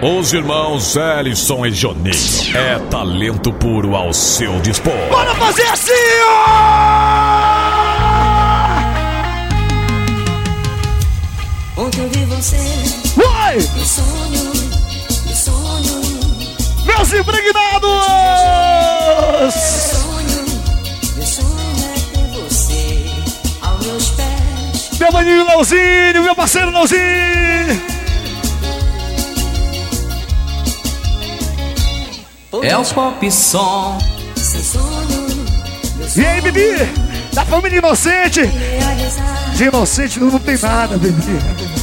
Os irmãos Ellison e Johnny. É talento puro ao seu dispor. Bora fazer assim, ó! Ontem eu vi você. No sonho, no sonho. Meus impregnados! Sonho, meu sonho é ter você aos meus pés. Meu maninho Leozinho, meu parceiro Leozinho! É o pop som. E aí, Bibi? Da família Inocente! De inocente não tem nada, Bibi.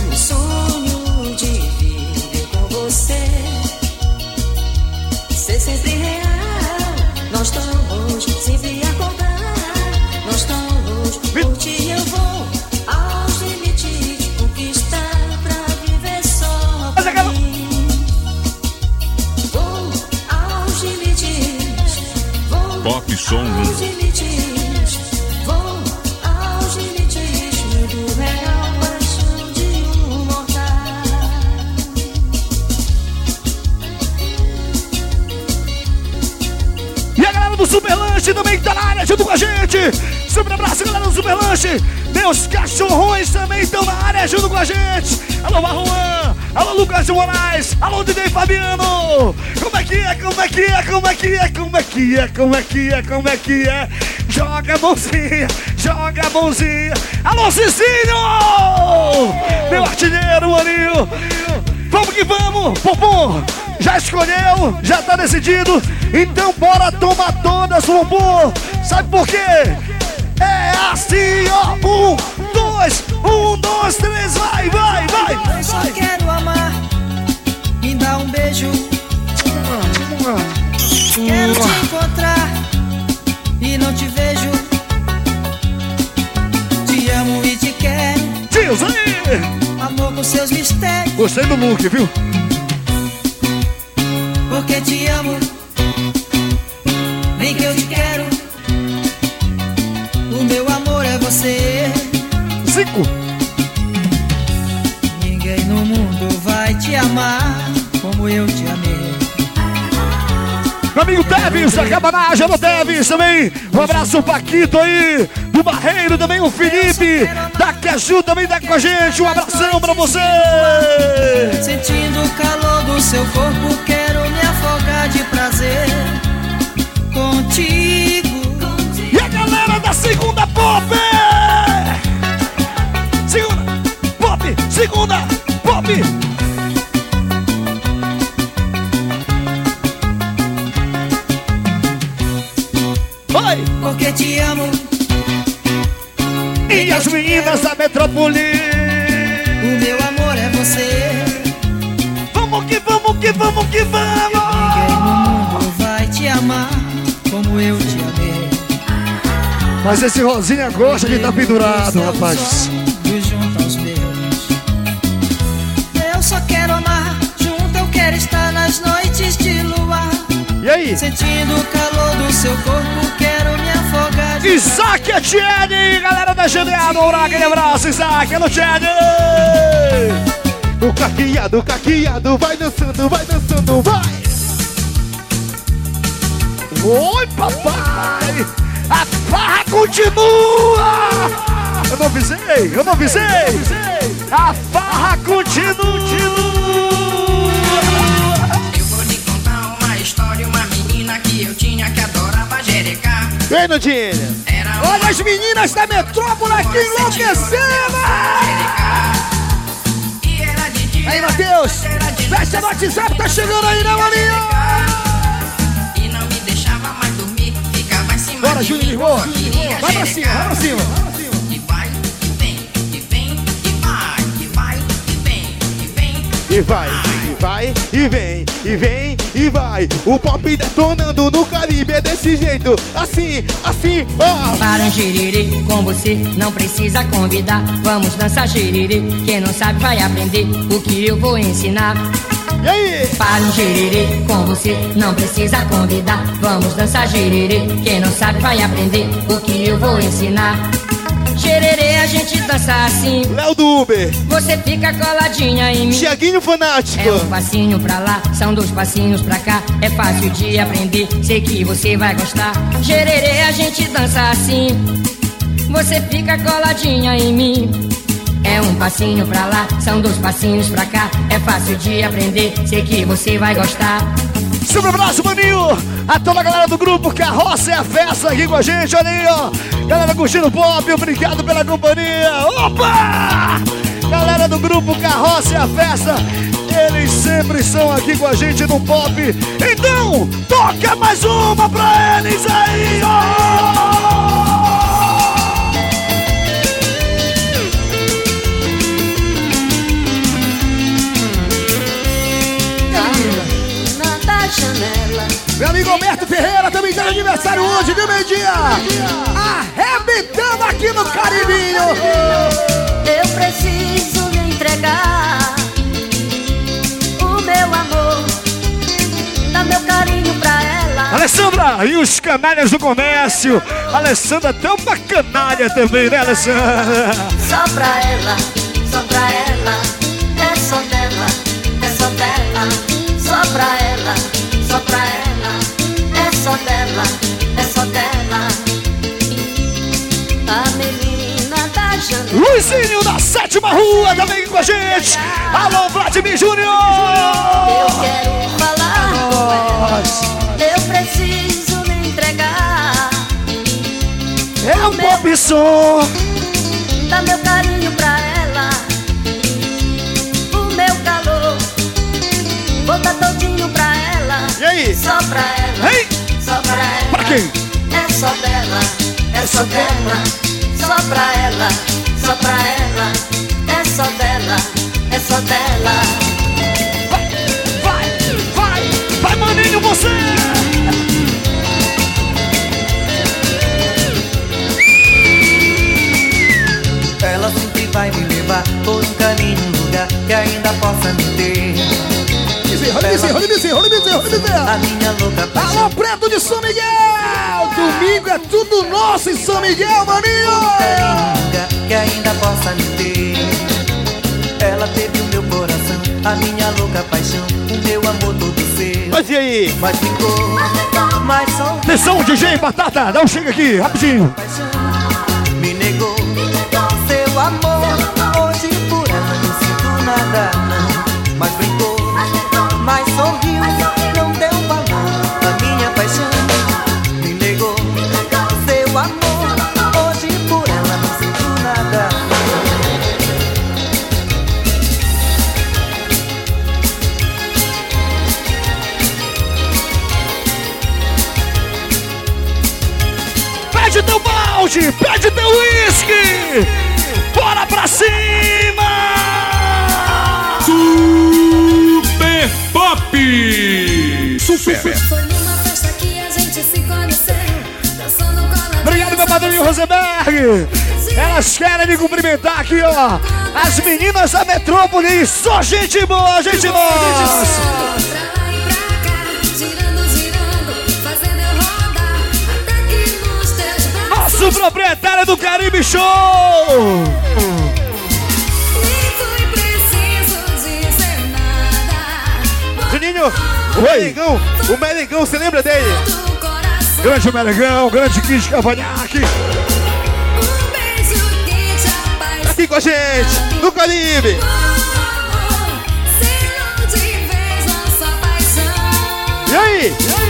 Gente. Super abraço, galera do Super Lanche. Meus cachorrões também estão na área junto com a gente. Alô, Marruan. Alô, Lucas de Moraes. Alô, DJ Fabiano. Como é que é? Como é que é? Como é que é? Como é que é? Como é que é? Como é que é? Joga a mãozinha, joga a mãozinha. Alô, Cicinho! Meu artilheiro, maninho. Vamos que vamos, Pompom! Já escolheu, já tá decidido, então bora tomar todas, Pompom! Sabe por quê? É assim, ó! Um, dois, um, dois, três, vai, vai, vai! Eu só quero amar, me dá um beijo. Quero te encontrar e não te vejo. Te amo e te quero, aí! amor com seus mistérios. Gostei do look, viu? Da cabanagem do Teves também. Um abraço, Paquito aí, do Barreiro também, o Felipe, da Caju também tá com a gente. Um abração pra você! Sentindo o calor do seu corpo, quero me afogar de prazer contigo. E a galera da segunda pop! Segunda pop! Segunda pop! Oi! Porque te amo, E as meninas da metrópole! o meu amor é você. Vamos que vamos que vamos que Ninguém no vamos! mundo vai te amar como eu te amei. Mas esse Rosinha gosta de estar pendurado, Seus rapaz. junto aos meus. Eu só quero amar, junto eu quero estar nas noites de luar. E aí? Sentindo o calor do seu corpo, Isaac Etienne, galera da GDA do Uraca, aquele abraço, Isaac, é no Etienne! O caqueado, o caqueado, vai dançando, vai dançando, vai! Oi, papai! A farra continua! Eu não avisei, eu não avisei! A farra continua! Eu vou lhe contar uma história, uma menina que eu tinha que jerecar. Vem, uma Olha as meninas da metrópole aqui enlouquecendo! Aí, Matheus! Fecha no WhatsApp, tá chegando aí, né, cima Bora, Júnior. Lisboa! Vai pra cima, vai pra cima! E vai, e vai, e vem, e vem, e vai. O pop detonando no Caribe é desse jeito, assim, assim, ó. Para um giriri com você, não precisa convidar. Vamos dançar giriri, quem não sabe vai aprender o que eu vou ensinar. E aí? Para um giriri com você, não precisa convidar. Vamos dançar giriri, quem não sabe vai aprender o que eu vou ensinar. Gererê, a gente dança assim. Léo do Uber. Você fica coladinha em mim. Tiaguinho Fanático. É um passinho pra lá, são dois passinhos pra cá. É fácil de aprender, sei que você vai gostar. Gererê, a gente dança assim. Você fica coladinha em mim. É um passinho pra lá, são dois passinhos pra cá. É fácil de aprender, sei que você vai gostar. Super abraço, maninho! A toda a galera do grupo Carroça é a festa aqui com a gente, olha aí, ó! Galera curtindo o pop, obrigado pela companhia! Opa! Galera do grupo Carroça é a festa, eles sempre estão aqui com a gente no pop. Então, toca mais uma pra eles aí, ó! Aniversário hoje, viu, meio-dia? Arrebentando aqui no Caribinho! Eu preciso lhe entregar o meu amor, dar meu carinho pra ela. Alessandra, e os canalhas do comércio? Alessandra tem uma canalha também, né, Alessandra? Só pra ela, só pra ela, é só dela, é só dela, só pra ela, só pra ela, só dela, é só dela. A menina da janela. Luizinho da sétima rua também aqui com a gente! Alô, Vladimir Eu Júnior! quero falar com ela. Eu preciso me entregar. É um pop som! Dá meu carinho pra ela. O meu calor. Vou dar todinho pra ela. E aí? Só pra ela. Hein? Só pra ela. Pra quem? É só dela. É só dela. Só pra ela. Só pra ela. É só dela. É só dela. Vai, vai, vai, maninho, você! Ela sempre vai me levar por um caminho, um lugar que ainda possa me ter. Roda Bezerra, roda Bezerra, roda Bezerra, roda Bezerra! A minha louca paixão. Alô, Preto de São Miguel! Domingo é tudo nosso em São Miguel, maninho! Que ainda possa me ter. Ela teve o meu coração, a minha louca paixão, o meu amor todo seu. Mas e aí? Mas ficou, mas só Atenção, DJ Batata, dá um chega aqui, rapidinho! paixão me negou seu amor. Pede teu uísque! Bora pra cima! Super Pop! Super! Gente coladinho. Obrigado, meu padrinho Rosenberg! Elas querem me cumprimentar aqui, ó! As meninas da metrópole, só gente boa, gente boa! Pra lá Nosso proprietário do Caribe Show! Juninho, o Merengão, o Merengão, você lembra dele? Grande Meregão, grande Kid Cavanhaque! Um. Aqui com a gente, no Caribe. E aí? E aí?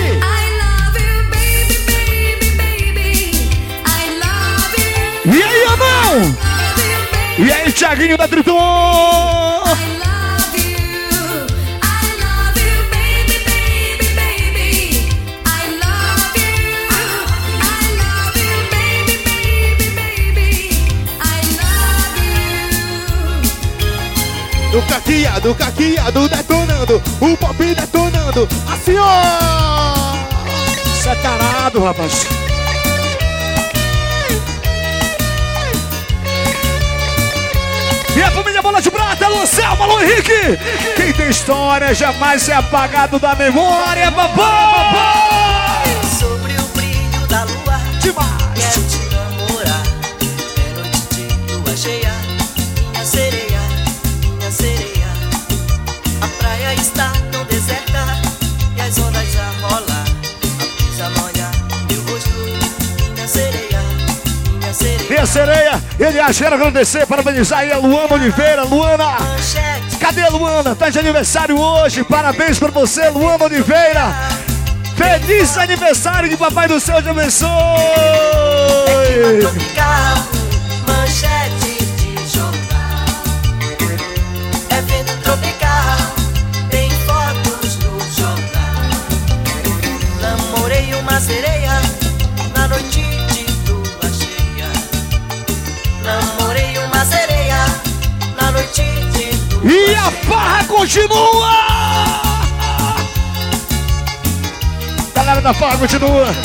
Baby, baby. I love you. Do caqueado, caqueado, detonando, o pop detonando, assim ó! Você é tarado, rapaz. A família Bola de Prata, alô Selma, alô Henrique! Quem tem história jamais é apagado da memória, papai! Sobre o brilho da lua, Demais! Sereia. Ele acha quero agradecer, parabenizar aí a Luana Oliveira. Luana, cadê Luana? Tá de aniversário hoje. Parabéns pra você, Luana Oliveira. Feliz aniversário que Papai do Céu te abençoe. E a farra continua! Galera da farra continua.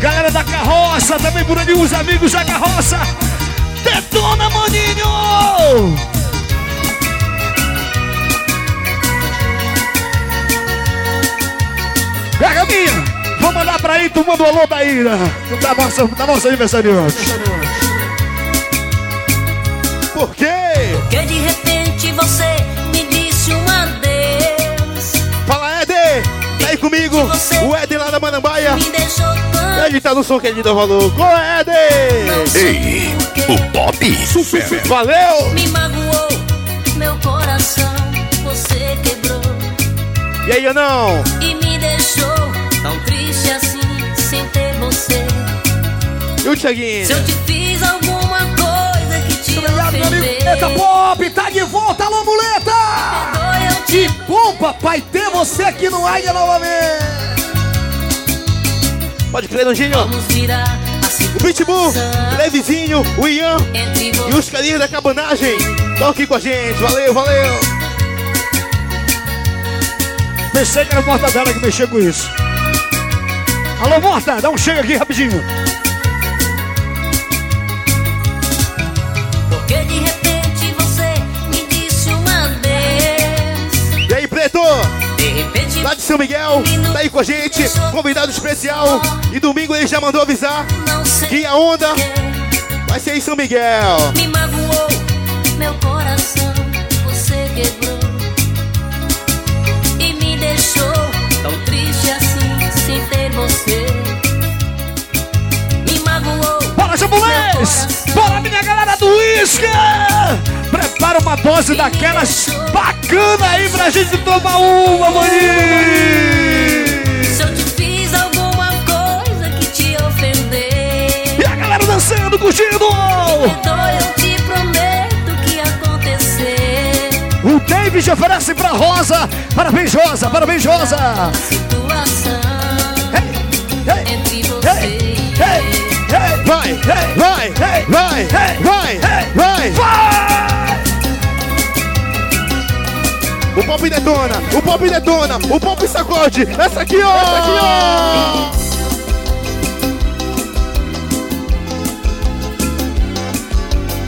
Galera da carroça, também por ali os amigos da carroça. Detona, maninho! Pega a minha! Vou mandar pra aí, tu manda o alô da Ira. Da nossa, da nossa aniversariante. Por quê? Que de repente comigo, o Éder lá da Manambaia. Me deixou tão Ele tá no som que ele dá valor. Ô, Éder! Ei, o Pop. Super. Valeu! Me magoou, meu coração você quebrou E aí, Anão? e me deixou tão triste assim sem ter você. E o Thiaguinho? Se eu te fiz alguma coisa que te ofendeu, Eita Pop, tá de volta, alô muleta! Que bom, papai, ter você aqui no Águia novamente! Pode crer, Anjinho. O Pitbull, situação Levezinho, o Ian e os carinhos da cabanagem. Estão aqui com a gente. Valeu, valeu. Pensei que era a Mortadela que mexia com isso. Alô, Morta, dá um chega aqui rapidinho. São Miguel, tá aí com a gente. Convidado especial. E domingo ele já mandou avisar que a onda vai ser em São Miguel. Me magoou, meu coração você quebrou E me deixou tão triste assim sem ter você Me magoou Bora, japonês! Bora, minha galera do uísque! Prepara uma dose daquelas bacana aí pra gente tomar uma, maninho! Se eu te fiz alguma coisa que te ofendeu E a galera dançando, curtindo! Perdoa, eu te prometo que acontecer O David oferece pra Rosa. Parabéns, Rosa, parabéns, Rosa! Situação Ei, ei, entre você ei, ei, Vai, ei, vai, ei, vai, ei, vai, ei, vai. vai! O pop detona, o pop detona, o pop sacode. Essa aqui, ó. Essa aqui, ó.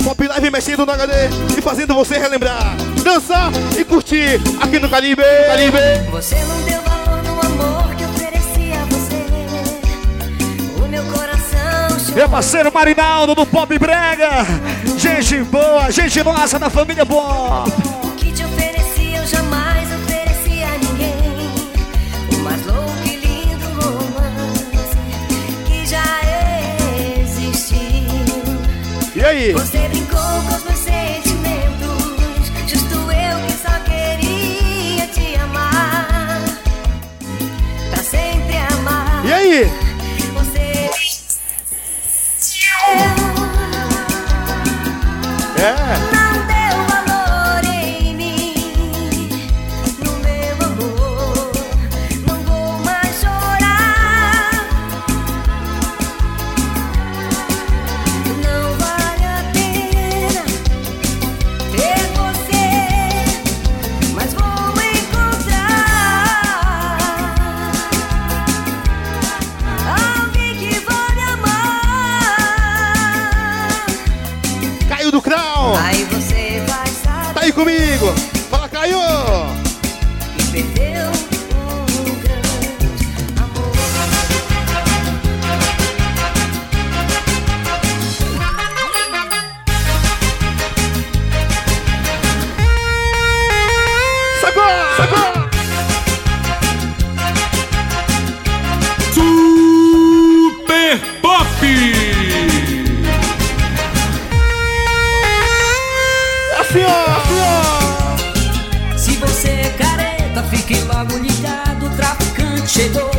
Pop Live mexendo no HD e fazendo você relembrar, dançar e curtir aqui no Caribe. Caribe. Você não deu valor no amor que ofereci a você. O meu coração chorou. Meu parceiro Marinaldo do Pop Brega. Gente boa, gente nossa da família Pop. Aí? Você brincou com os meus sentimentos. Justo eu que só queria te amar. Pra sempre amar. E aí? Você. É. chegou.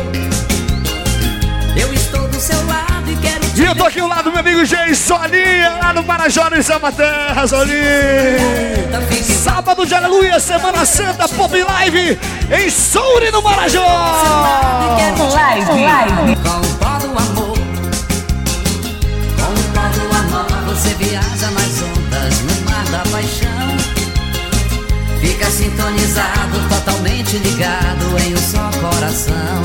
Eu estou do seu lado e quero te E eu tô aqui ao lado do meu amigo Jay Solinha, lá no Marajó, em Samba Terra, Solinha. Sábado de Aleluia, Semana Santa, Pop Live, em Souri, no Marajó. Live, live. Com o pó do amor. Com o pó do amor, você viaja nas ondas no mar da paixão. Sintonizado, totalmente ligado em um só coração.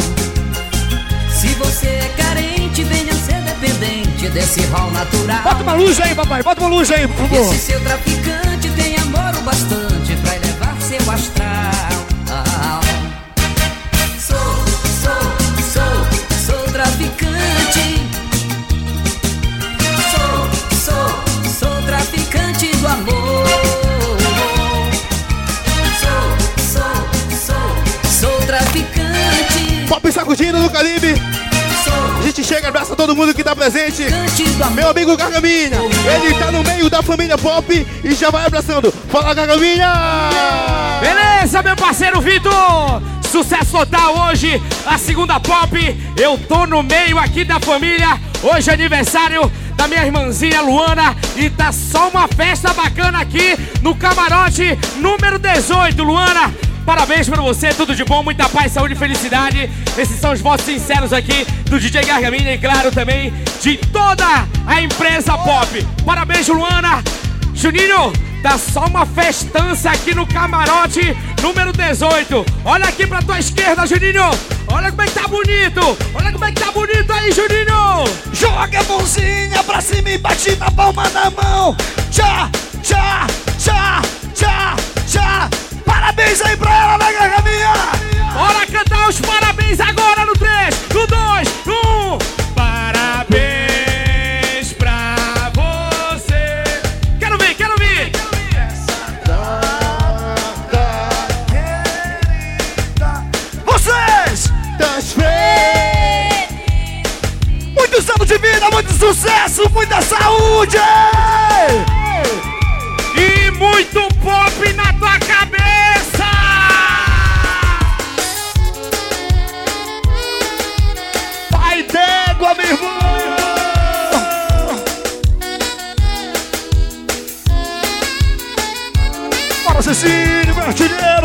Se você é carente, venha ser dependente desse rol natural. Bota uma luz aí, papai, bota uma luz aí, por favor. Esse seu traficante tem amor o bastante pra elevar seu astral. Sacudindo no. Sou A gente chega, abraça todo mundo que tá presente. Meu amigo Gargaminha, ele tá no meio da família Pop e já vai abraçando. Fala, Gargaminha! Beleza, meu parceiro Vitor! Sucesso total hoje, a segunda pop. Eu tô no meio aqui da família. Hoje é aniversário da minha irmãzinha Luana e tá só uma festa bacana aqui no camarote número 18, Luana. Parabéns pra você, tudo de bom, muita paz, saúde e felicidade. Esses são os votos sinceros aqui do DJ Gargamina e, claro, também de toda a empresa pop. Parabéns, Luana. Juninho, tá só uma festança aqui no camarote número 18. Olha aqui pra tua esquerda, Juninho. Olha como é que tá bonito. Olha como é que tá bonito aí, Juninho. Joga a mãozinha pra cima e bate na palma da mão. Tchá, tchá, tchá, tchá, tchá. Parabéns aí pra ela, né, Gargaminha? Bora cantar os parabéns agora no 3, no 2, no 1. Parabéns pra você. Quero ver, quero ver. Vocês! Das feiras. Muitos anos de vida, muito sucesso, muita saúde! E muito pop na tua cabeça.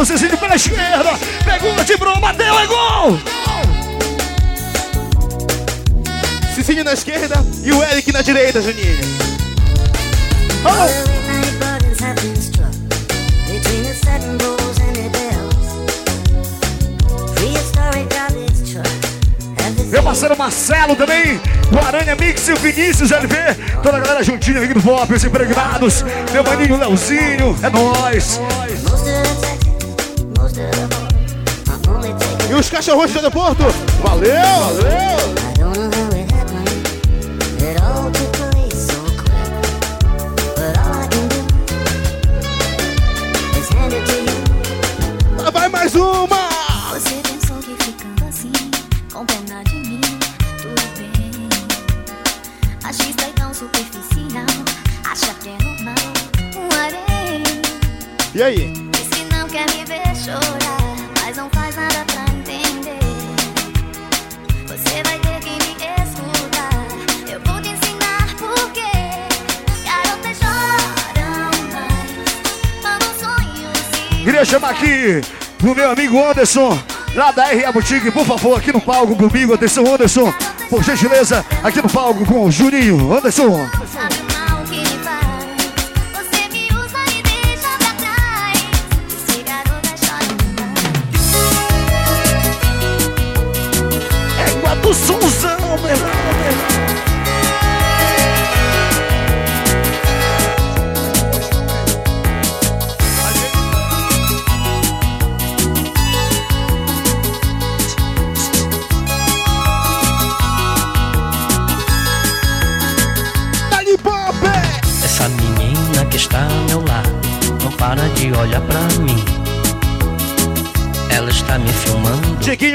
Artilheiro, Cecílio pela esquerda. Pegou, timbrou, bateu, é gol! Cicinho na esquerda e o Eric na direita, Juninho. Oh! Meu parceiro Marcelo também, o Aranha Mix e o Vinícius LV, toda a galera juntinha aqui do Pop, os impregnados, meu maninho Leozinho, é nóis. Is hand it to you. Lá vai mais uma. Você pensou que ficando assim, com pena de mim, tudo bem. E tão superficial, acha que é normal, um. E aí? Queria chamar aqui o meu amigo Anderson, lá da RA Boutique, por favor, aqui no palco comigo. Atenção, Anderson, por gentileza, aqui no palco com o Juninho. Anderson.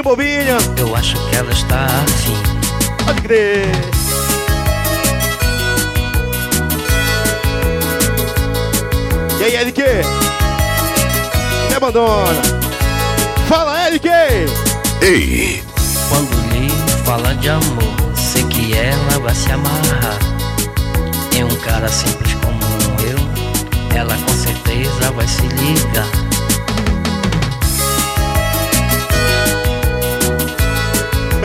Bobinha. eu acho que ela está afim. Pode crer. E aí, LQ? Me abandona. Fala, LQ. Ei, Quando lhe fala de amor, sei que ela vai se amarrar. Em um cara simples como eu, ela com certeza vai se ligar.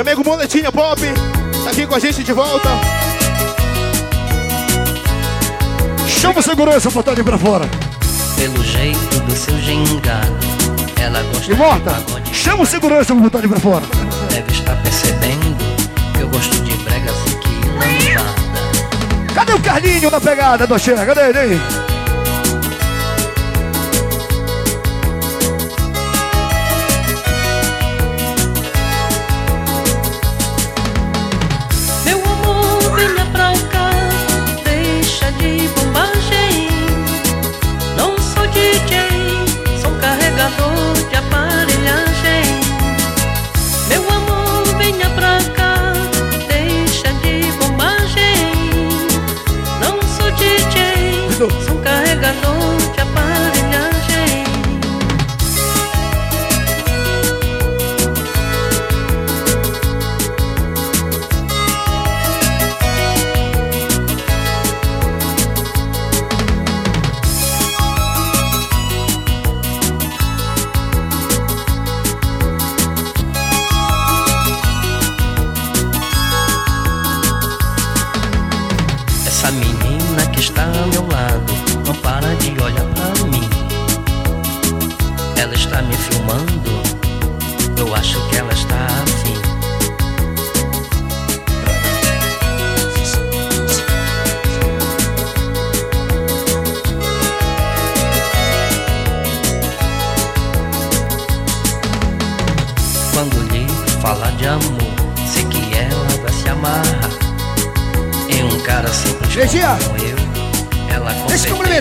Meu amigo Moletinha Pop, tá aqui com a gente de volta. Chama o segurança, botar ele pra fora. Pelo jeito do seu gingado, ela gosta E morta, de pagode. chama o segurança, vou botar ele pra fora. Deve estar percebendo que eu gosto de brega assim que lambada. Cadê o Carlinho na pegada do Axé? Cadê ele aí?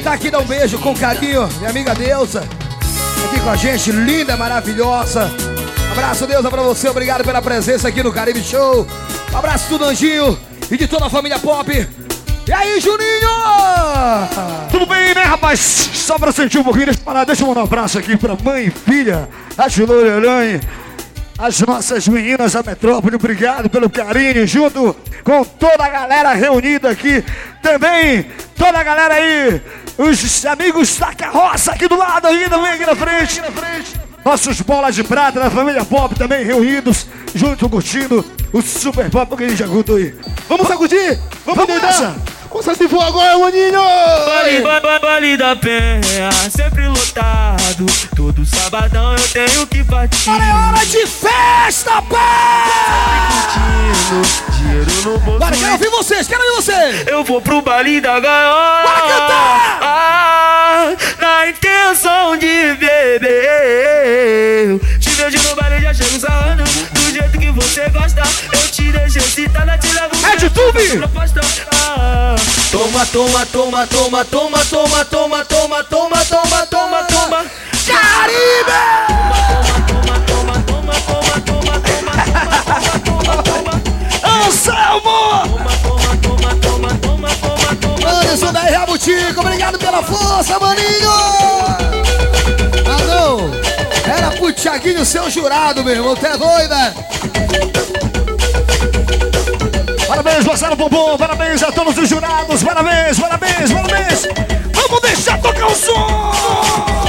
Cumprimentar aqui, dar um beijo com carinho. Minha amiga Deusa, aqui com a gente, linda, maravilhosa. Abraço, Deusa, pra você. Obrigado pela presença aqui no Caribe Show. Abraço do Anjinho e de toda a família Pop. E aí, Juninho? Tudo bem, né, rapaz? Só pra sentir um pouquinho, deixa eu parar. Deixa eu mandar um abraço aqui pra mãe e filha, a Chulô Aranha. As nossas meninas da metrópole, obrigado pelo carinho, junto com toda a galera reunida aqui. Também, toda a galera aí, os amigos da carroça aqui do lado ainda, vem aqui na frente. Nossos bolas de prata da família Pop também reunidos, junto curtindo o Super Pop que a gente curtou aí. Vamos sacudir? Vamos, Vamos? Começa se for agora, maninho! Vale, vale, vale da penha, sempre lotado. Todo sabadão eu tenho que partir. Agora é hora de festa, pá! Dinheiro no bolso. Bora, quero ouvir vocês, quero ouvir vocês! Eu vou pro baile da gaiola. Bora cantar! Ah, na intenção de beber. Vejo no baile, já chego sarrando. Do jeito que você gosta, eu te deixo excitada, te levo. É de. Ah, Toma, toma, toma, toma, toma, toma, toma, toma, toma, toma, toma, toma. Caribe! Anselmo! Anderson da R Butico, obrigado pela força, maninho! Pro Thiaguinho seu jurado, meu irmão, tu é doida? Parabéns, Marcelo Bumbum, parabéns a todos os jurados, parabéns, parabéns, parabéns! Vamos deixar tocar o som!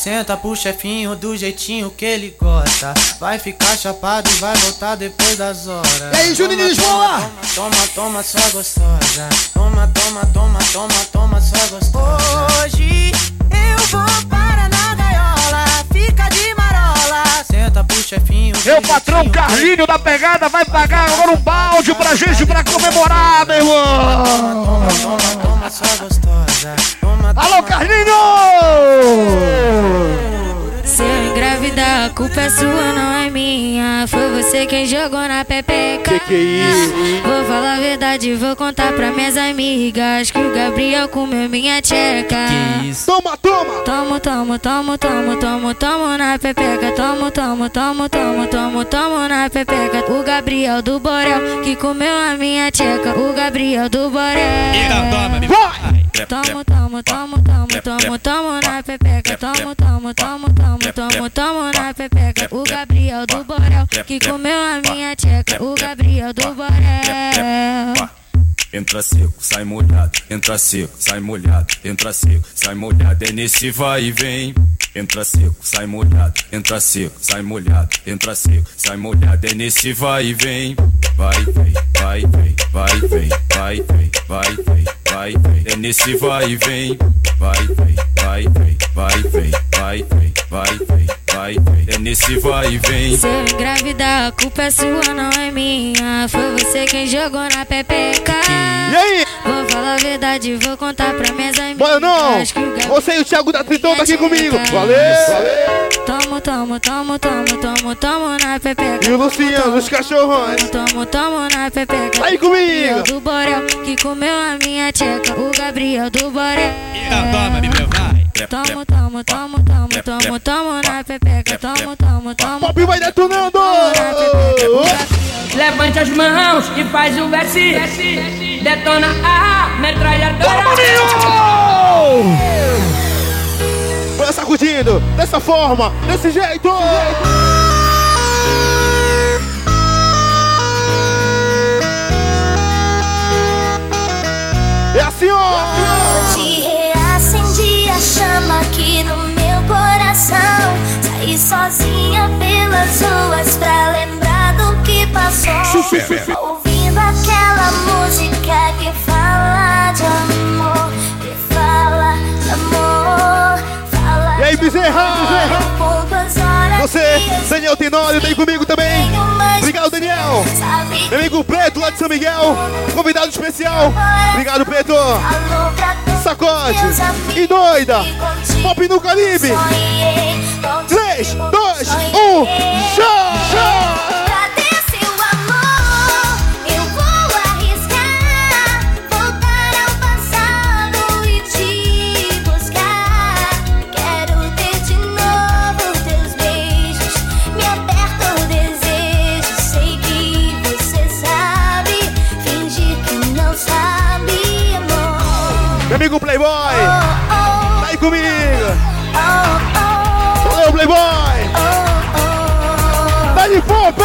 Senta! Pro chefinho do jeitinho que ele gosta. Vai ficar chapado e vai voltar depois das horas. E aí, Juninho Lisboa? Toma, toma, toma, sua gostosa. Toma, toma, toma, toma, toma, sua gostosa. Hoje eu vou para na gaiola, fica de marola. Senta pro chefinho. do Meu patrão Carlinho da pegada vai pagar agora um balde pra gente pra comemorar, meu irmão! Toma, toma, toma, sua gostosa. Toma, Alô, toma, Carlinho! Culpa é sua, não é minha. Foi você quem jogou na pepeca. Que que é isso? Vou falar a verdade, vou contar pra minhas amigas que o Gabriel comeu minha tcheca. Toma, toma! Tomo, tomo, tomo, tomo, tomo, tomo na pepeca. Tomo, tomo, tomo, tomo, tomo, tomo na pepeca. O Gabriel do Borel que comeu a minha tcheca. O Gabriel do Borel. Vai! Tomo, tomo, tomo, tomo, tomo, tomo na pepeca. Tomo, tomo, tomo, tomo, tomo, tomo na pepeca. O Gabriel do Borel que comeu a minha tcheca. O Gabriel do Borel. Entra seco, sai molhado, entra seco, sai molhado, entra seco, sai molhado, é nesse vai e vem. Entra seco, sai molhado, entra seco, sai molhado, entra seco, sai molhado, é nesse vai e vem. Vai, vem, vai, vem, vai, vem, vai, vem, vai, vem, vai, é nesse vai e vem. Vai, vem, vai, vem, vai, vem, vai, vem, vai, vem, vai, vem, é nesse vai e vem. Se eu engravidar, a culpa é sua, não é minha. Foi você quem jogou na pepeca. E aí? Vou falar a verdade, vou contar pra minhas amigas. Bora não! Você e o Thiago da Tritão tá aqui comigo. Valeu! Tomo, tomo, tomo, tomo, tomo, tomo na pepeca. E o Luciano, os cachorrões. Tomo, tomo na pepeca. Aí comigo. Gabriel do Borel, que comeu a minha tcheca. O Gabriel do Borel. Toma, bebê, vai. Tomo, tomo, tomo, tomo, tomo, tomo na pepeca. Tomo, tomo, tomo. Pop vai detonando! Levante as mãos e faz o verso. Detona a metralhadora. Vai sacudindo, dessa forma, desse jeito! É passou. Ouvindo aquela música que fala de amor, que fala de amor, fala E aí, Bezerra? Você, Daniel Tenório, vem comigo também. Obrigado, Daniel. Meu amigo Preto, lá de São Miguel. Convidado especial. Obrigado, Preto. Sacode. E doida. Pop no Caribe. 3, 2, 1, já! Cadê Playboy. Tá aí comigo. Valeu, Playboy. Tá de pop!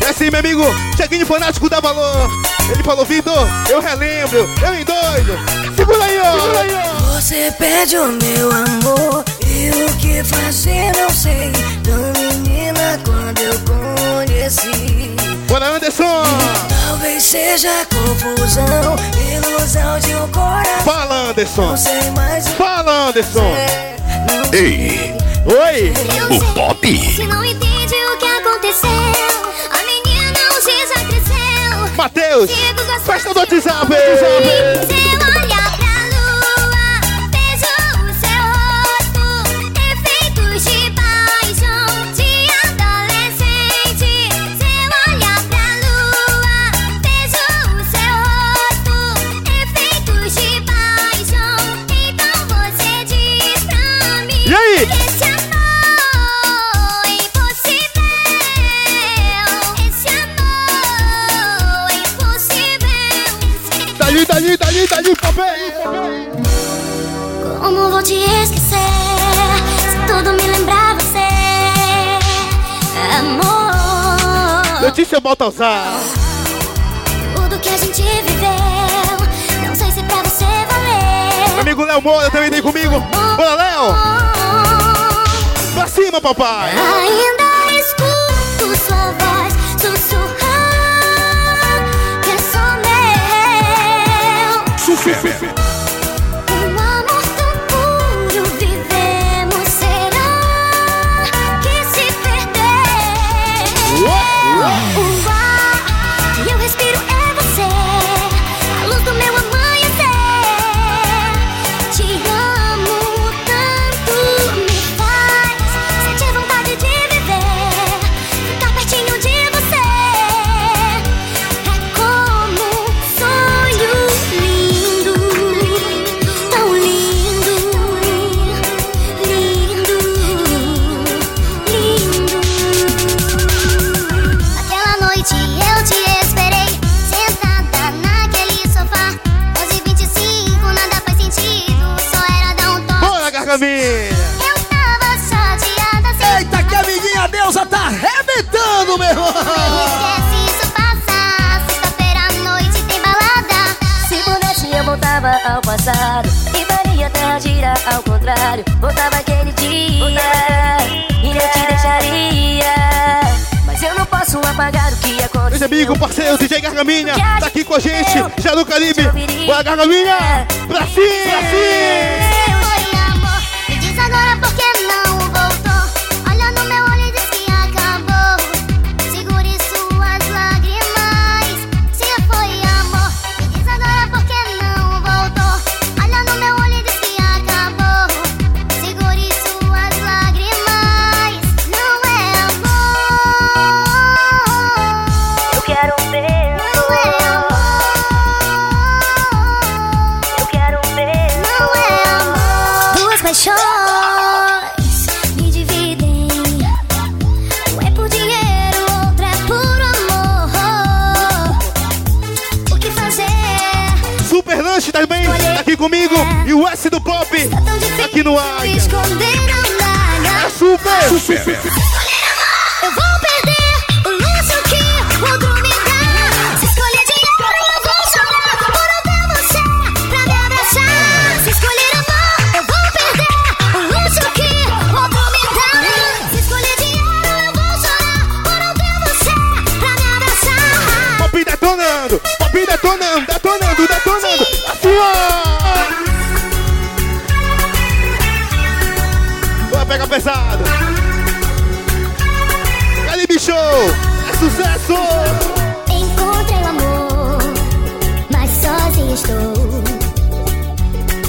É assim, meu amigo, Cheguinho Fanático dá valor. Ele falou, Vitor, eu relembro, eu endoido. Segura aí, ó. Segura aí, ó. Você pede o meu amor e o que fazer não sei. Tão menina quando eu conheci. Bora, Anderson. Talvez seja confusão, ilusão de um coração. Fala, Anderson. Não sei mais o Fala, Anderson. Ei, Oi. o Pop. Se não entende o que aconteceu, a menina hoje já cresceu. Matheus, festa do WhatsApp. Se Letícia Baltazar. Tudo que a gente viveu, não sei se pra você valer. Meu amigo Léo Moura também vem comigo. Bora, Léo. Pra cima, papai. Ainda escuto sua voz sussurrar que é só meu. Um Caminha. Eu tava chateada sem Eita, que a amiguinha deusa tá arrebentando, meu irmão. Esquece isso passar. Sexta-feira à noite tem balada. Se pudesse eu voltava ao passado E faria a terra girar ao contrário Voltava aquele dia E não te deixaria Mas eu não posso apagar o que aconteceu Meus amigos, parceiro, DJ Gargaminha, tá aqui com a gente, já no Caribe. Bora, Gargaminha! Pra cima! Pra cima! Tá aqui comigo. E o S do Pop, aqui no ar. É super! Super. Eu vou perder o luxo que o outro me dá. Se escolher dinheiro, eu vou chorar por você pra me abraçar. Se escolher amor, eu vou perder o luxo que o outro me dá. Se escolher dinheiro, eu vou chorar por você pra me abraçar. Pop detonando, Pop detonando, detonando, detonando. Assim, ó! Pesado. Caribe Show, é sucesso! Encontrei o amor, mas sozinho estou.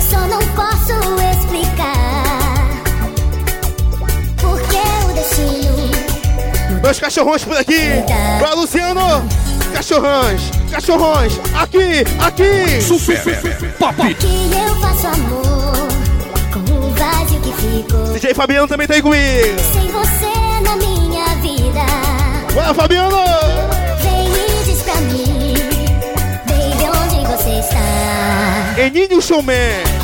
Só não posso explicar porque o destino Meus cachorrões por aqui. Pra Luciano, cachorrões, cachorrões, aqui, aqui. Super. Pop. que eu faço amor DJ Fabiano também tá aí comigo. Sem você na minha vida, Bora, Fabiano! vem e diz pra mim, baby, onde você está? Eninho Showman.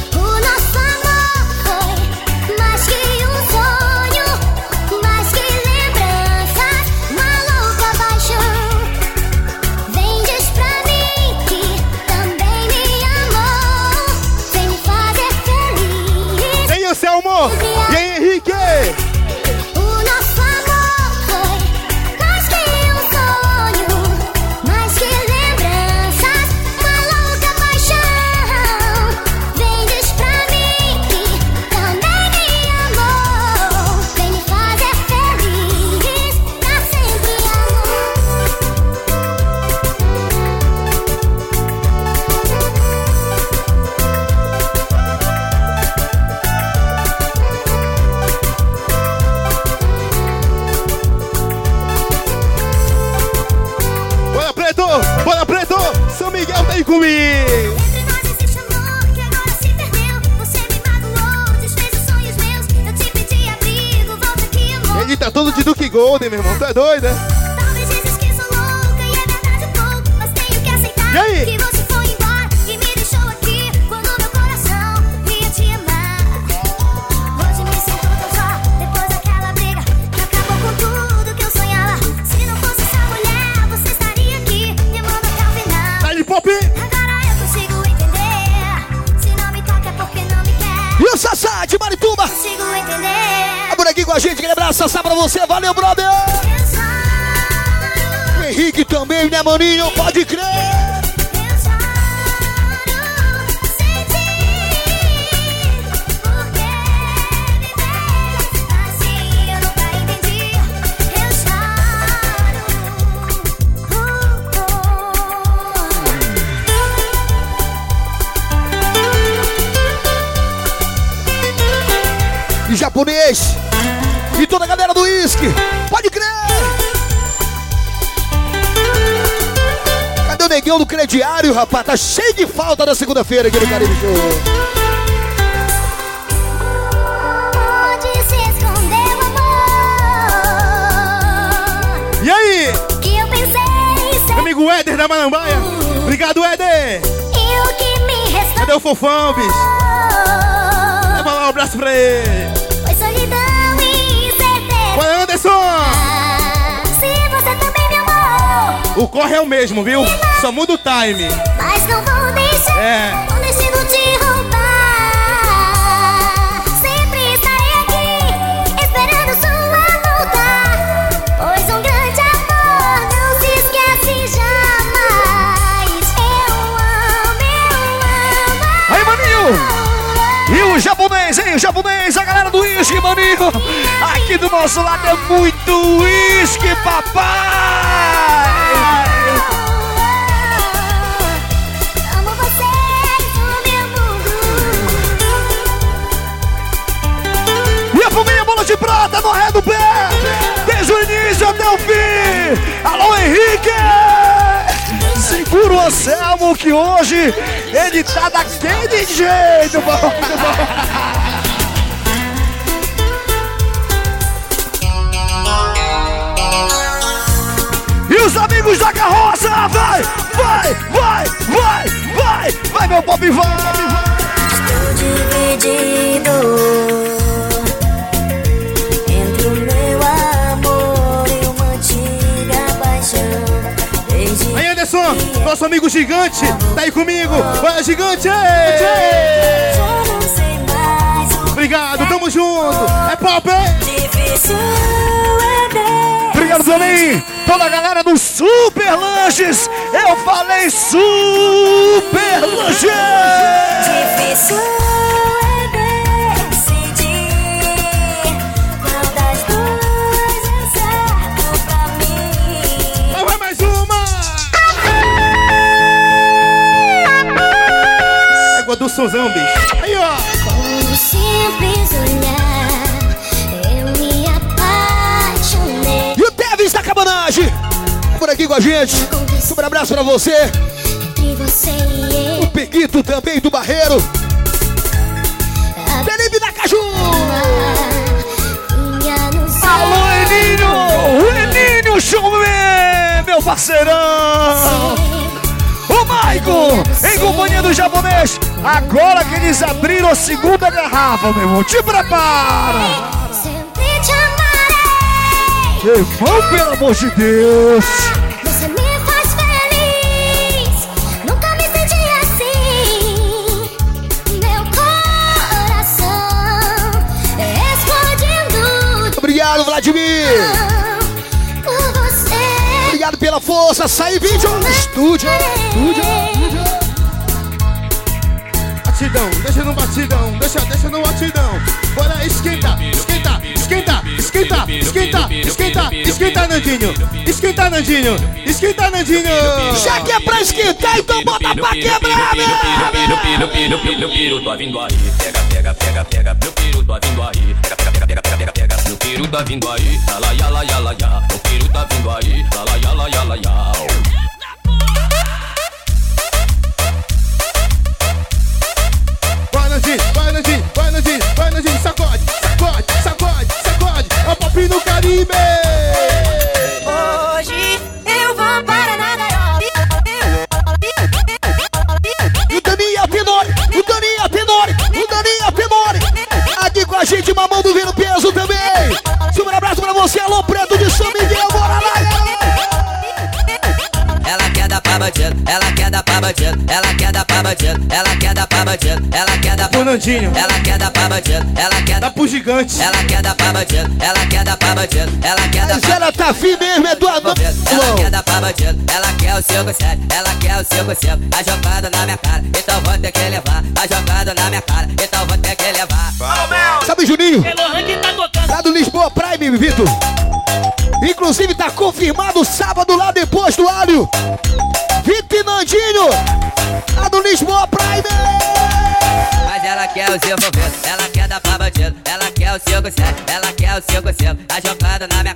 Golden, meu irmão. Tu é doido, né? Você. Valeu, brother. Henrique também, né, maninho? Pode crer. Cadê o negão do crediário, rapaz? Tá cheio de falta na segunda-feira aqui no Caribe Show. E aí? que eu pensei amigo Éder da Malambaia. Obrigado, Éder. e o que me restou. Cadê o fofão, bicho? Leva lá um abraço pra ele. O corre é o mesmo, viu? Só muda o time. mas não vou deixar É. o destino te roubar. Sempre estarei aqui, esperando sua volta. Pois um grande amor não se esquece jamais. Eu amo, eu amo. Aí, maninho! E o japonês, hein? O japonês, a galera do uísque, maninho! Aqui do nosso lado é muito uísque, papai! Anselmo que hoje ele tá daquele jeito, bom, E os amigos da carroça, vai, vai, vai, vai, vai, vai, meu pop, vai, Estou dividido nosso amigo gigante, tá aí comigo. Vai, gigante! Obrigado, tamo junto. É pop, hein? Obrigado também, toda a galera do Super Lanches. Eu falei Super Lanches. Do sonzão, bicho. Aí, ó. Um simples olhar, eu me apaixonei. E o Tevis da Cabanagem, por aqui com a gente. Um abraço pra você. Você. O Peguito também do Barreiro. Felipe da Caju. Alô, Eninho! O Eninho Showman, meu parceirão! O Maicon, em companhia do japonês, agora que eles abriram a segunda garrafa, meu irmão, te prepara! Sempre te amarei. Irmão, pelo amor de Deus! Você me faz feliz. Nunca me senti assim. Meu coração é explodindo Obrigado, Vladimir! pela força, sai vídeo, estúdio, estúdio. Batidão, deixa no batidão, deixa, deixa no batidão. Bora, esquenta, esquenta, esquenta, esquenta, esquenta, esquenta, esquenta, Nandinho. Esquenta, Nandinho. Esquenta, Nandinho. Já que é pra esquentar, então bota pra quebrar, Piro, piro, piro, piro, piro, piro, tô vindo aí. Pega, pega, pega, pega, meu piro, tô vindo aí. Pega, pega, pega, pega, pega, pega, meu piro tá vindo aí. Yala, yala, yala, ya. Meu piro tá vindo aí. Yala, yala, yala, ya. Nandinho, vai, Nandinho, vai, Nandinho, vai, Nandinho. Sacode, sacode, sacode, sacode. É o pop no Caribe. Hoje eu vou para na gaiola. O Daninha Tenori, o Daninha Tenori, o Daninha Tenori. Aqui com a gente, mamão do Vino Peso também. Super abraço pra você, alô Preto de São bandido, ela quer dar pra bandido, ela quer dar pra bandido, ela quer dar pra bandido, ela quer dar pra Ô, Nandinho. ela quer dar pra bandido, ela quer Dá dar pro gigante. ela quer dar pra bandido, ela quer dar pra bandido, ela quer dar Mas ela tá afim mesmo, é do anão. ela quer dar pra bandido, ela quer o 57, ela quer o 55, tá jogando na minha cara, então vou ter que levar, tá jogando na minha cara, então vou ter que levar. Sabe, Juninho? Lá do Lisboa Prime, Vitor. Inclusive tá confirmado sábado lá depois do alho. Vitor e Nandinho. Lá do Lisboa Prime. Mas ela quer o seu envolvido, ela quer dar pra bandido, ela quer o 57, ela quer o 55, tá jogando na minha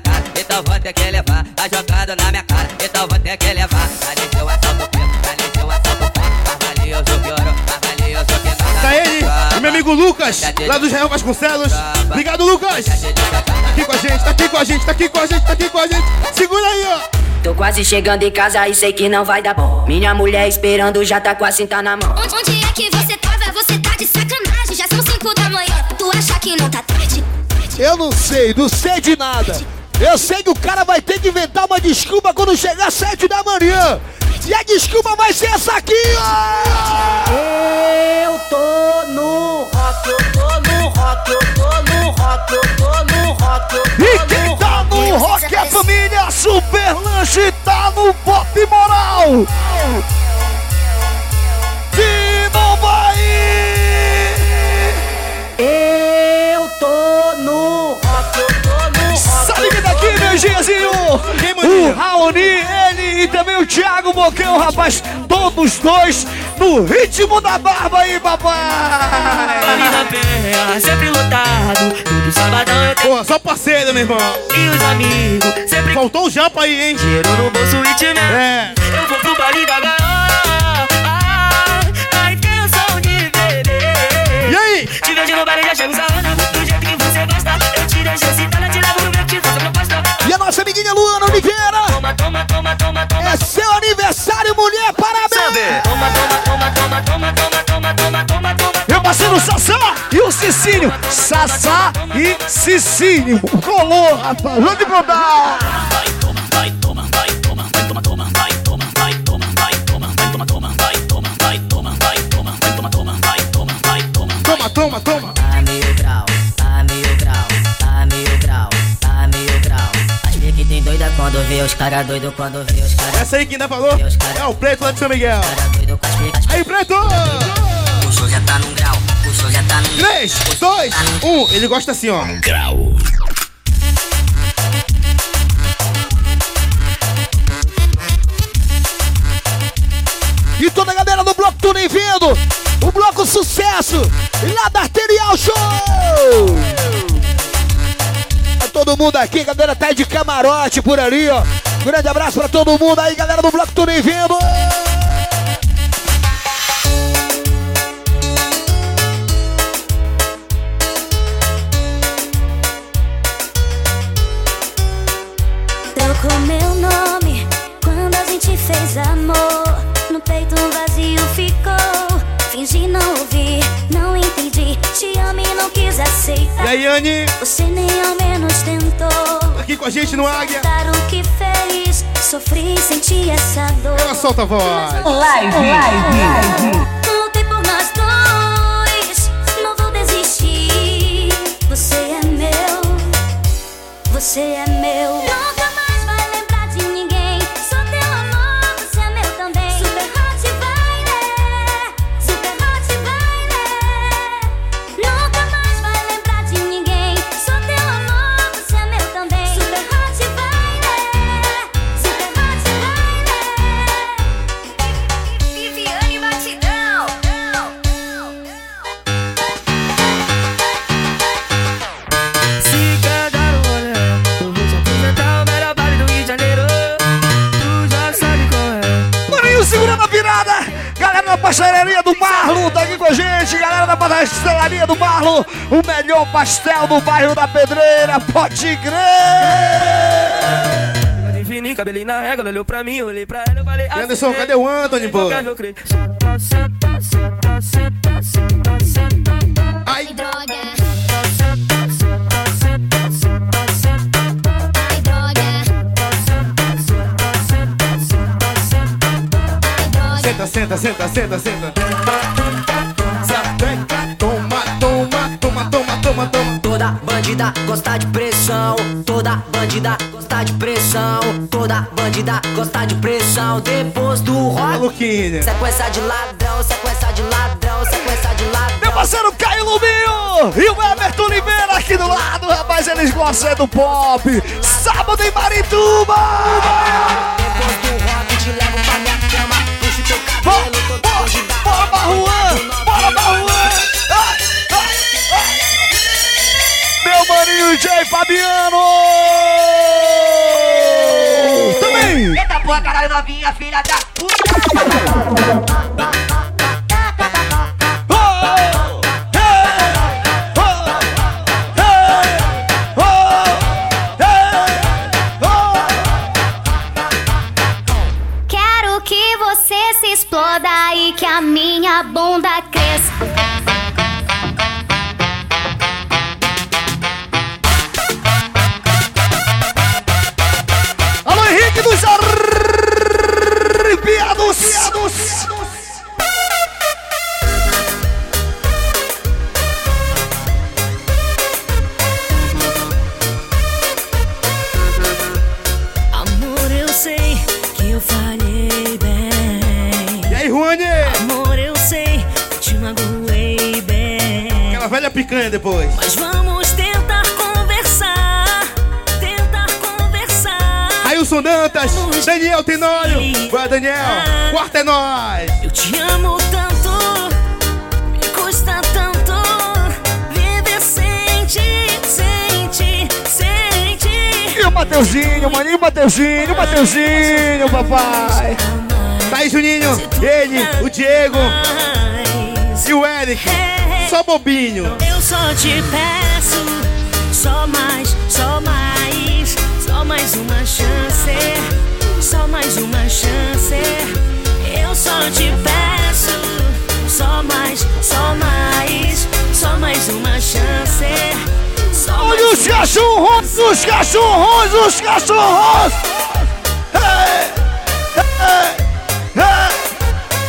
Lucas, lá do Israel Vasconcelos. Obrigado, Lucas. Tá aqui com a gente, tá aqui com a gente, tá aqui com a gente, tá aqui com a gente. Segura aí, ó. Tô quase chegando em casa e sei que não vai dar bom. Minha mulher esperando já tá com a cinta na mão. Onde, onde é que você tava? Você tá de sacanagem. Já são cinco da manhã. que não tá tarde. Eu não sei, não sei de nada. Eu sei que o cara vai ter que inventar uma desculpa quando chegar às sete da manhã. E a desculpa vai ser essa aqui, ó! Eu tô no rock, eu tô no rock, eu tô no rock, eu tô no rock, eu tô E quem tá no rock é a família Super Lanche, tá no Pop Moral! De novo aí! Eu tô no Giazinho? O Raoni, ele e também o Thiago Bocão, rapaz. Todos dois no ritmo da barba aí, papai. Ali na penha, sempre lotado. Todo sabadão eu tenho. Pô, só parceiro, meu irmão. E os amigos, sempre Faltou o japa aí, hein? dinheiro no bolso e te É. Eu vou pro baile da gaiola. Ah, a intenção de beber. E aí? Te vejo no baile, já chego sarrando. Do jeito que você gosta. Eu te deixo excitada, te Toma, toma, toma, toma, toma. É seu aniversário, mulher, parabéns! Toma, toma, toma, toma, toma, toma, toma, toma, toma, toma. Meu parceiro Sassá e o Cicínio. Sassá e Cicínio. Colou, rapaz. Vamos contar. Toma, toma, toma. Tá mil quando vê os cara doido, quando vê os cara Essa aí quem ainda falou é o preto lá de São Miguel. Aí, preto! O show já tá num grau, o show já tá num 3, 2, 1. Ele gosta assim, ó. Grau. E toda a galera do Bloco Tudo vindo. O Bloco Sucesso. Lá da Arterial Show. Todo mundo aqui, galera tá de camarote por ali, ó. Grande abraço pra todo mundo aí, galera do Bloco Tudo vindo. Trocou meu nome quando a gente fez amor. No peito um vazio ficou. Fingi não ouvir, não entendi. Te amo e não quis aceitar. E aí, Anne? Você nem ao menos tentou. Aqui com a gente no Águia. O que fez. Sofri, senti essa dor. Ela solta a voz. Lutei por nós dois, não vou desistir. Você é meu, você é meu. Pastelaria do Marlon tá aqui com a gente. Galera da pastelaria do Marlon. O melhor pastel do bairro da Pedreira. Pode crer. Pode fininho, cabelinho na régua, olhou pra mim, olhei pra ela, eu falei E Anderson, cadê o Anthony, pô? Qualquer eu Senta, senta, senta, senta, senta. Sapeca, toma, toma, toma, toma, toma, toma. Toda bandida gosta de pressão. Toda bandida gosta de pressão. Toda bandida gosta de pressão. Depois do rock, sequência de ladrão, sequência de ladrão, sequência de Meu ladrão. parceiro Caio Lubinho e o Everton Oliveira aqui do lado, rapaz, eles gostam é do pop. Sábado em Marituba! Depois do rock, te levo pra minha Bora, Barruan! Bora, Barruan! Meu maninho J. Fabiano! Também! Eita porra, caralho, novinha, filha da puta. Exploda e que a minha bunda cresça. Depois. Mas vamos tentar conversar, tentar conversar. Ailson Dantas, Daniel Tenório. Vai, Daniel. Quarta é nós. Eu te amo tanto, me custa tanto viver sem ti, sem ti, sem ti. E o Mateuzinho, maninho Mateuzinho, Mateuzinho, papai. Tá aí, Juninho. Ele, o Diego e o Eric. Só bobinho. Só te peço, só mais, só mais, só mais uma chance, só mais uma chance. Eu só te peço, só mais, só mais, só mais uma chance. Só mais Olha os uma cachorros, os cachorros, os cachorros. Ei, ei, ei.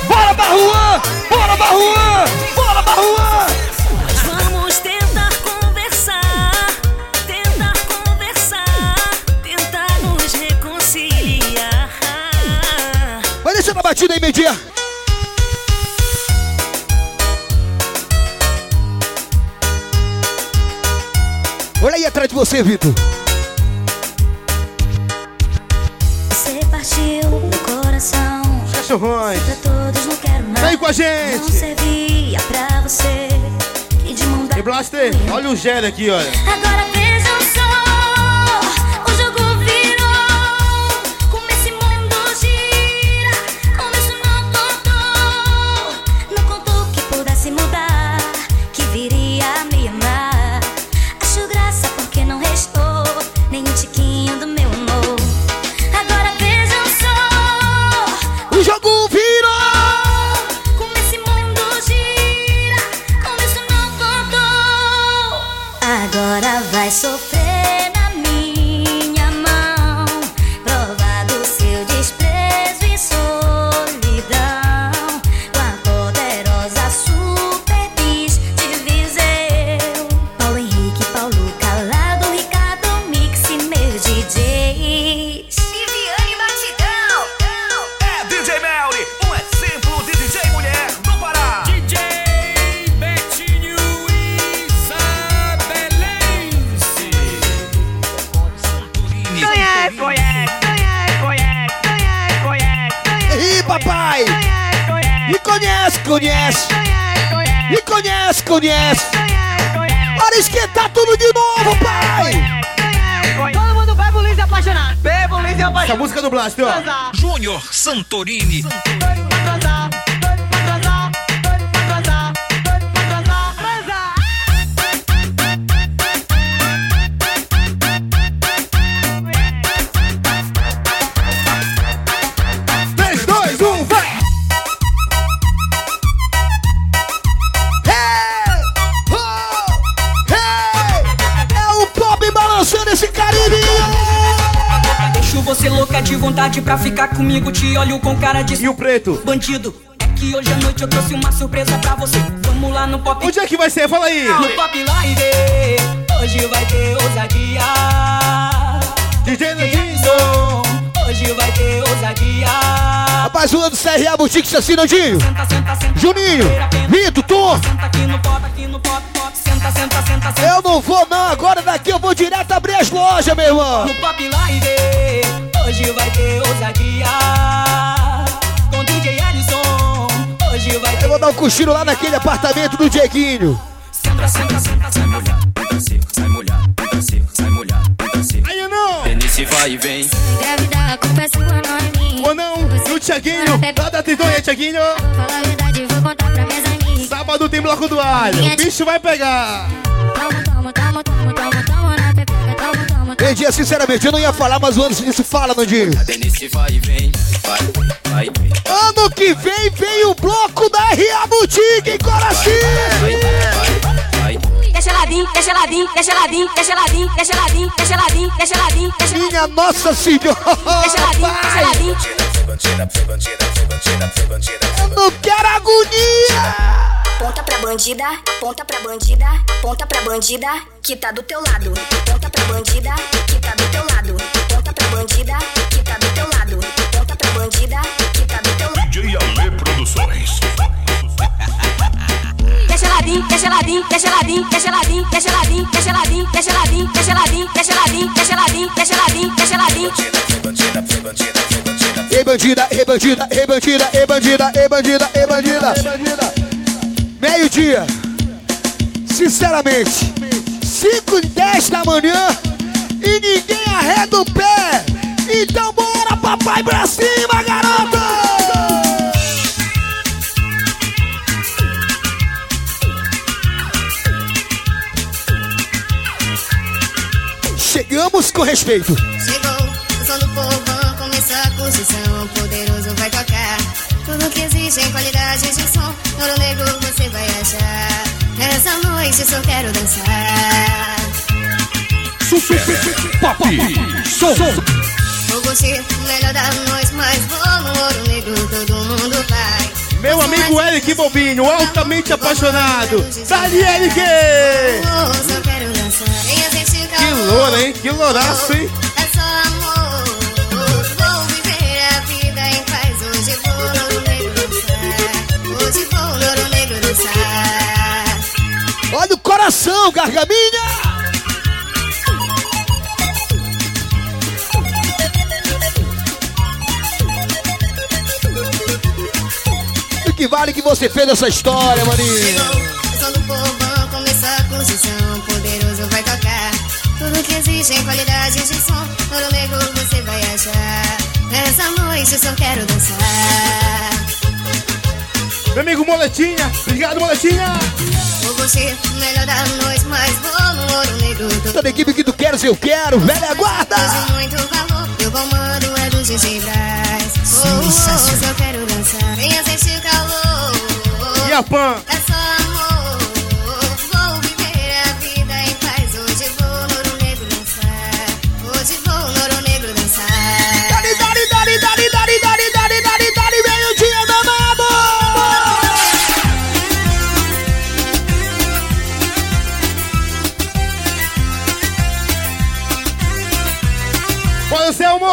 Bora, Barruan, bora, Barruan, batida aí, meio-dia. Olha aí atrás de você, Vitor. Você partiu meu coração. Cachorrões. Pra todos não quero nada. Vem com a gente. Não servia pra você. E de mão E Blaster, olha o Gélio aqui, olha. Agora Júnior Santorini. Bandido. É que hoje à noite eu trouxe uma surpresa pra você. Vamos lá no pop. Onde é que vai ser? Fala aí. No pop live. Hoje vai ter ousadia. DJ Nandinho. Hoje vai ter ousadia. Rapaziada do CRA Boutique Saci, Nandinho. Juninho, Vitor, Tom. Senta, senta, senta, senta. Eu não vou não, agora daqui eu vou direto abrir as lojas, meu irmão. No pop live. Hoje vai ter ousadia. Eu vou dar um cochilo lá naquele apartamento do Dieguinho. Senta, senta, senta, Sai molhado, entra seco, sai molhado, entra seco, sai molhado, entra seco. Aí não! Nesse vai e vem. Grávida, a culpa é sua, não é minha. Ou não? O Tiaguinho, lá da Tridonha, Tiaguinho. Fala a verdade, vou contar pra minhas amigas. Sábado tem bloco do alho. O bicho vai pegar. Toma, toma, toma, toma, toma, dia, sinceramente, eu não ia falar, mas antes disso, fala, Nandinho. Ano que vem vem o bloco da RA Boutique em Coraci. Deixa ladinho, deixa ladinho, deixa ladinho, deixa ladinho, deixa ladinho, deixa ladinho, deixa ladinho, deixa Minha Nossa Senhora. Deixa ladinho, deixa ladinho. Eu não quero agonia. Ponta pra bandida, ponta pra bandida, ponta pra bandida, que tá do teu lado. Ponta pra bandida, que tá do teu lado. Ponta pra bandida, que tá do teu lado. Ponta pra bandida, que tá do teu lado. DJ Ale Produções. quer geladinho, quer geladinho, quer geladinho, quer geladinho, quer geladinho, quer geladinho, quer geladinho, quer geladinho, quer geladinho, quer geladinho, quer geladinho, quer geladinho. Ei bandida, ei bandida, ei bandida, ei bandida, ei bandida, ei bandida. Meio-dia. Sinceramente, 5 e 10 da manhã e ninguém arreda o pé. Então bora, papai, pra cima, garoto! Chegamos com respeito. Chegou o som do povão, começou a construção. Poderoso vai tocar. Tudo que exige em qualidade de som. Ouro negro. Noite só quero dançar. Super Pop Som. Vou curtir o melhor da noite, mas no ouro negro, todo mundo vai. Meu amigo Eric Bobinho, altamente apaixonado. Dali, Eric! Que loura, hein? Que louraço, hein? Coração, gargaminha! O que vale que você fez essa história, maninho? Construção. Poderoso vai tocar. Tudo que qualidade de som. Ouro negro você vai achar. Nessa noite só quero dançar. Meu amigo Moletinha, obrigado, Moletinha! Vou o melhor da noite, mas vou no ouro negro. Tô Toda equipe que tu queres, eu quero, velha guarda! Muito valor, eu comando é do DJ Braz. Oh, oh, só quero dançar. Venha sentir o calor. E a Pan? É só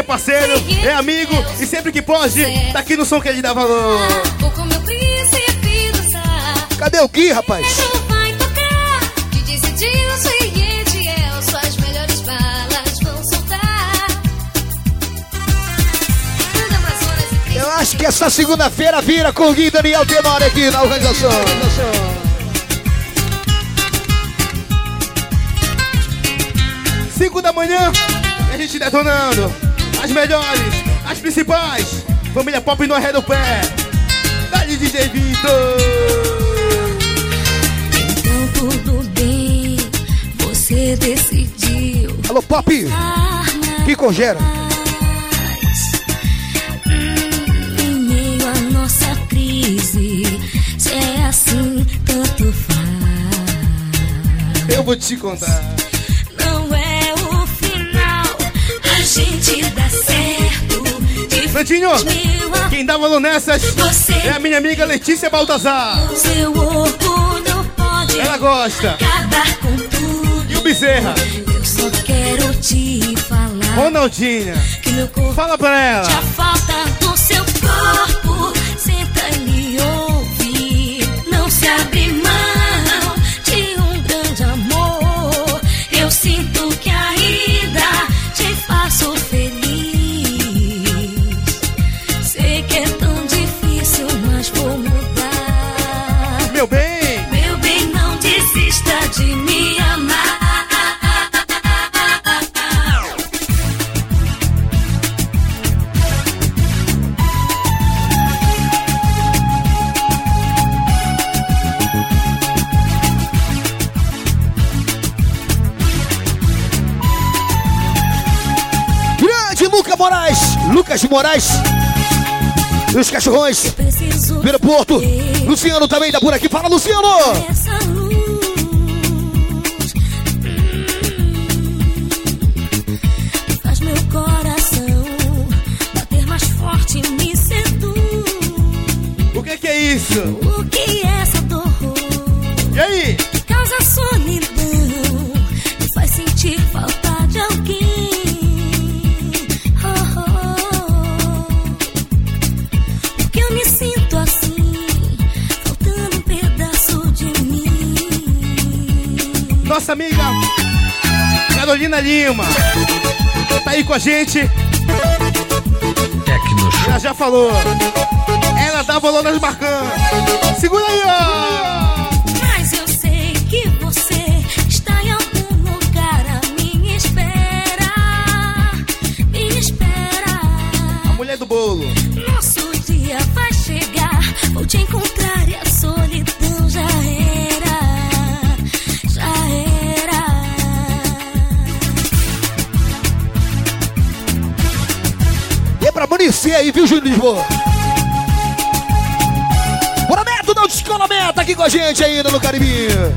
É parceiro, é amigo e sempre que pode, tá aqui no som que ele dá valor. Cadê o Gui, rapaz? Eu acho que essa segunda-feira vira com o Gui Daniel Tenório aqui na organização. Cinco da manhã, a gente tá detonando. As melhores, as principais. Família Pop no arredo pé. Dali DJ Vitor. Então tudo bem, você decidiu. Alô, Pop! Que congera? Em meio nossa crise, se é assim, tanto faz. Eu vou te contar. Gente dá certo. Santinho, quem dá valor nessas é a minha amiga Letícia Baltazar. Seu orgulho pode Ela gosta. acabar com tudo. E o Bezerra? Eu só quero te falar Ronaldinha. Fala pra ela. Moraes! E os cachorrões do aeroporto. Luciano também tá por aqui. Fala, Luciano! Carolina Lima. Tá aí com a gente. Tecno Ela já falou. Ela dá bolão nas marcantes. Segura aí, ó. Você aí, viu, Júnior Lisboa? Bora, Neto, não descola, aqui com a gente ainda no Caribinho.